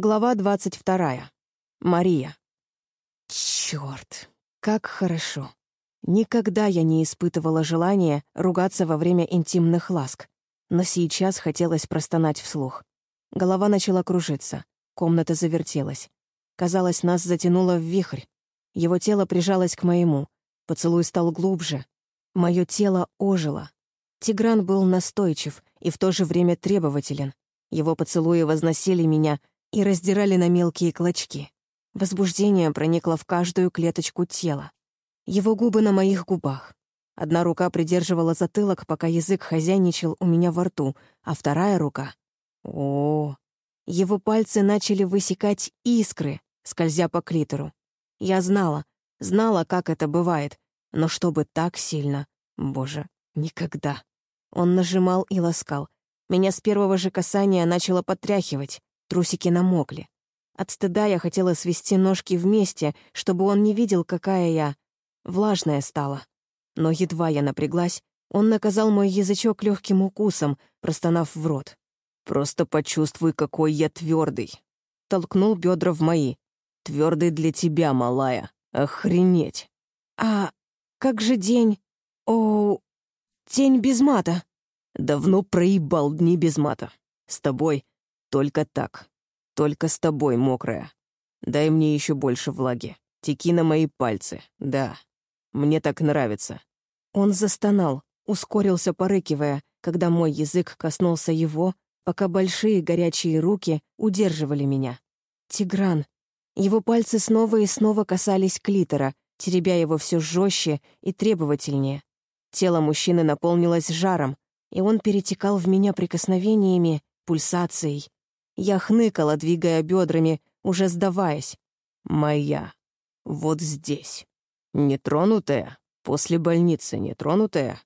Глава двадцать вторая. Мария. Чёрт, как хорошо. Никогда я не испытывала желания ругаться во время интимных ласк, но сейчас хотелось простонать вслух. Голова начала кружиться, комната завертелась. Казалось, нас затянуло в вихрь. Его тело прижалось к моему, поцелуй стал глубже. Мое тело ожило. Тигран был настойчив и в то же время требователен. Его поцелуи возносили меня, и раздирали на мелкие клочки. Возбуждение проникло в каждую клеточку тела. Его губы на моих губах. Одна рука придерживала затылок, пока язык хозяйничал у меня во рту, а вторая рука... О, Его пальцы начали высекать искры, скользя по клитору. Я знала, знала, как это бывает, но чтобы так сильно, боже, никогда. Он нажимал и ласкал. Меня с первого же касания начало потряхивать. Трусики намокли. От стыда я хотела свести ножки вместе, чтобы он не видел, какая я влажная стала. Но едва я напряглась, он наказал мой язычок легким укусом, простонав в рот. «Просто почувствуй, какой я твердый. Толкнул бедра в мои. Твердый для тебя, малая. Охренеть!» «А как же день? О, день без мата?» «Давно проебал дни без мата. С тобой только так. Только с тобой, мокрая. Дай мне еще больше влаги. Теки на мои пальцы. Да. Мне так нравится». Он застонал, ускорился, порыкивая, когда мой язык коснулся его, пока большие горячие руки удерживали меня. Тигран. Его пальцы снова и снова касались клитора, теребя его все жестче и требовательнее. Тело мужчины наполнилось жаром, и он перетекал в меня прикосновениями, пульсацией, я хныкала, двигая бедрами, уже сдаваясь. «Моя. Вот здесь. Нетронутая. После больницы нетронутая».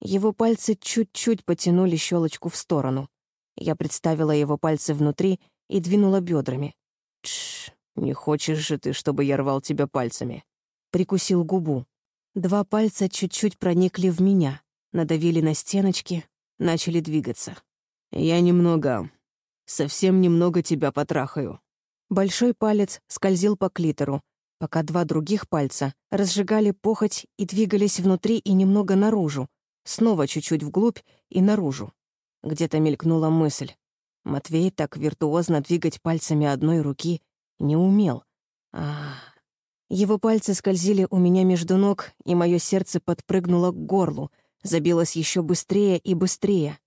Его пальцы чуть-чуть потянули щелочку в сторону. Я представила его пальцы внутри и двинула бедрами. «Тш, не хочешь же ты, чтобы я рвал тебя пальцами?» Прикусил губу. Два пальца чуть-чуть проникли в меня, надавили на стеночки, начали двигаться. «Я немного Совсем немного тебя потрахаю». Большой палец скользил по клитору, пока два других пальца разжигали похоть и двигались внутри и немного наружу, снова чуть-чуть вглубь и наружу. Где-то мелькнула мысль. Матвей так виртуозно двигать пальцами одной руки не умел. А, Его пальцы скользили у меня между ног, и мое сердце подпрыгнуло к горлу, забилось еще быстрее и быстрее.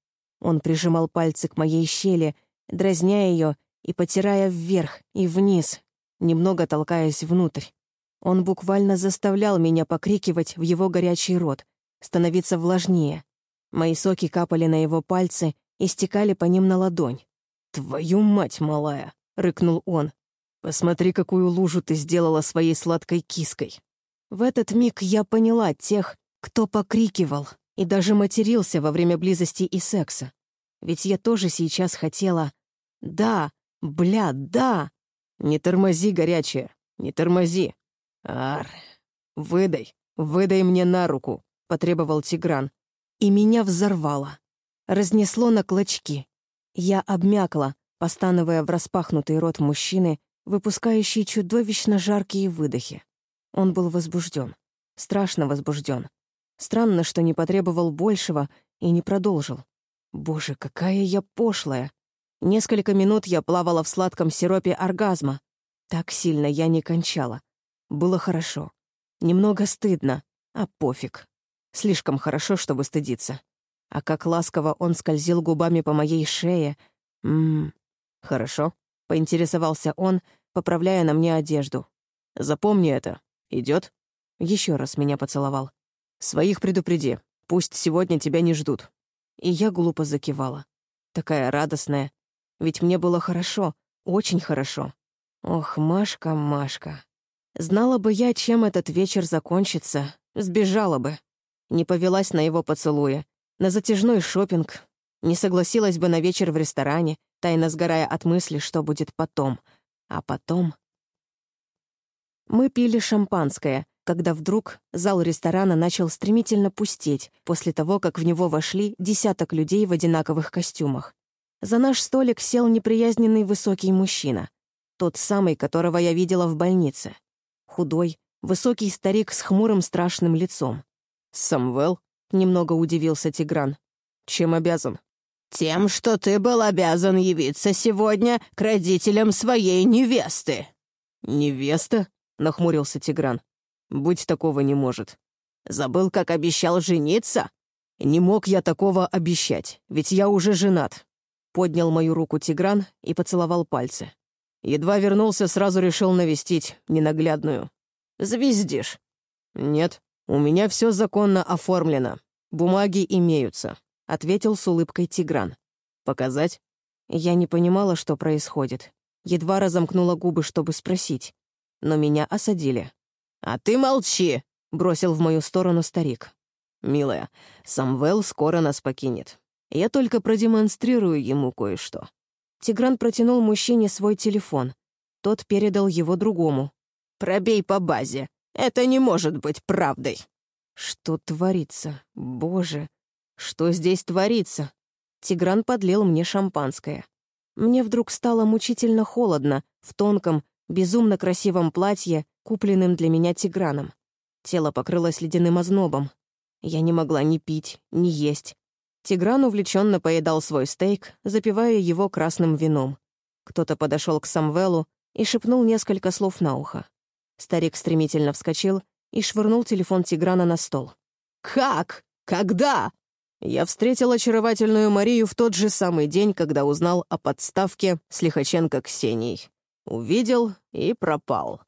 Он прижимал пальцы к моей щели, дразня ее и потирая вверх и вниз, немного толкаясь внутрь. Он буквально заставлял меня покрикивать в его горячий рот, становиться влажнее. Мои соки капали на его пальцы и стекали по ним на ладонь. «Твою мать, малая!» — рыкнул он. «Посмотри, какую лужу ты сделала своей сладкой киской!» В этот миг я поняла тех, кто покрикивал и даже матерился во время близости и секса. Ведь я тоже сейчас хотела да, бля, да. Не тормози, горячая, не тормози. Ар, выдай, выдай мне на руку, потребовал Тигран. И меня взорвало. Разнесло на клочки. Я обмякла, постановая в распахнутый рот мужчины, выпускающий чудовищно жаркие выдохи. Он был возбужден, страшно возбужден. Странно, что не потребовал большего и не продолжил. Боже, какая я пошлая! Несколько минут я плавала в сладком сиропе оргазма. Так сильно я не кончала. Было хорошо. Немного стыдно, а пофиг. Слишком хорошо, чтобы стыдиться. А как ласково он скользил губами по моей шее. Ммм, хорошо. Поинтересовался он, поправляя на мне одежду. Запомни это. Идет? Еще раз меня поцеловал. Своих предупреди. Пусть сегодня тебя не ждут. И я глупо закивала. Такая радостная, ведь мне было хорошо, очень хорошо. Ох, Машка, Машка. Знала бы я, чем этот вечер закончится, сбежала бы. Не повелась на его поцелуя, на затяжной шопинг, не согласилась бы на вечер в ресторане, тайно сгорая от мысли, что будет потом. А потом... Мы пили шампанское, когда вдруг зал ресторана начал стремительно пустеть после того, как в него вошли десяток людей в одинаковых костюмах. За наш столик сел неприязненный высокий мужчина. Тот самый, которого я видела в больнице. Худой, высокий старик с хмурым страшным лицом. «Самвел?» — немного удивился Тигран. «Чем обязан?» «Тем, что ты был обязан явиться сегодня к родителям своей невесты». «Невеста?» — нахмурился Тигран. «Быть такого не может». «Забыл, как обещал жениться?» «Не мог я такого обещать, ведь я уже женат». Поднял мою руку Тигран и поцеловал пальцы. Едва вернулся, сразу решил навестить ненаглядную. «Звездишь?» «Нет, у меня все законно оформлено. Бумаги имеются», — ответил с улыбкой Тигран. «Показать?» Я не понимала, что происходит. Едва разомкнула губы, чтобы спросить. Но меня осадили. «А ты молчи!» — бросил в мою сторону старик. «Милая, Самвел скоро нас покинет. Я только продемонстрирую ему кое-что». Тигран протянул мужчине свой телефон. Тот передал его другому. «Пробей по базе. Это не может быть правдой». Что творится? Боже, что здесь творится? Тигран подлил мне шампанское. Мне вдруг стало мучительно холодно в тонком, безумно красивом платье, купленным для меня Тиграном. Тело покрылось ледяным ознобом. Я не могла ни пить, ни есть. Тигран увлеченно поедал свой стейк, запивая его красным вином. Кто-то подошел к Самвелу и шепнул несколько слов на ухо. Старик стремительно вскочил и швырнул телефон Тиграна на стол. «Как? Когда?» Я встретил очаровательную Марию в тот же самый день, когда узнал о подставке с Лихаченко Ксенией. Увидел и пропал.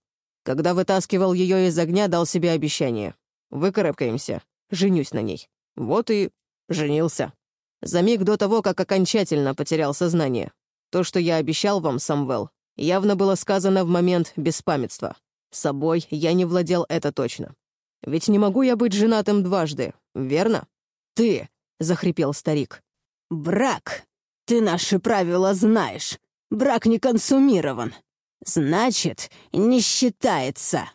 Когда вытаскивал ее из огня, дал себе обещание. Выкарабкаемся, женюсь на ней. Вот и женился. За миг до того, как окончательно потерял сознание. То, что я обещал вам, Самвел, явно было сказано в момент беспамятства. Собой я не владел это точно. Ведь не могу я быть женатым дважды, верно? Ты, — захрипел старик. Брак. Ты наши правила знаешь. Брак не консумирован. Значит, не считается.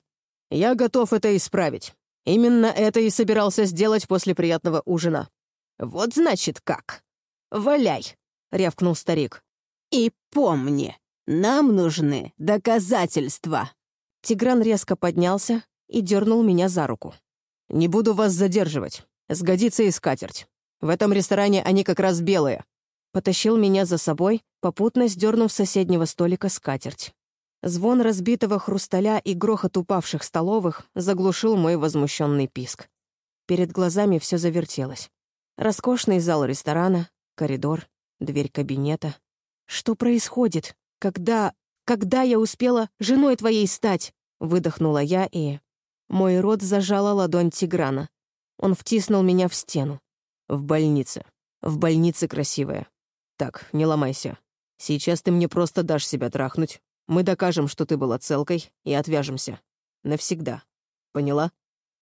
Я готов это исправить. Именно это и собирался сделать после приятного ужина. Вот значит как. Валяй, — рявкнул старик. И помни, нам нужны доказательства. Тигран резко поднялся и дернул меня за руку. «Не буду вас задерживать. Сгодится и скатерть. В этом ресторане они как раз белые». Потащил меня за собой, попутно сдернув с соседнего столика скатерть. Звон разбитого хрусталя и грохот упавших столовых заглушил мой возмущенный писк. Перед глазами все завертелось. Роскошный зал ресторана, коридор, дверь кабинета. Что происходит? Когда... Когда я успела женой твоей стать?» — выдохнула я, и... Мой рот зажала ладонь Тиграна. Он втиснул меня в стену. «В больнице. В больнице красивая. Так, не ломайся. Сейчас ты мне просто дашь себя трахнуть. Мы докажем, что ты была целкой, и отвяжемся. Навсегда. Поняла?»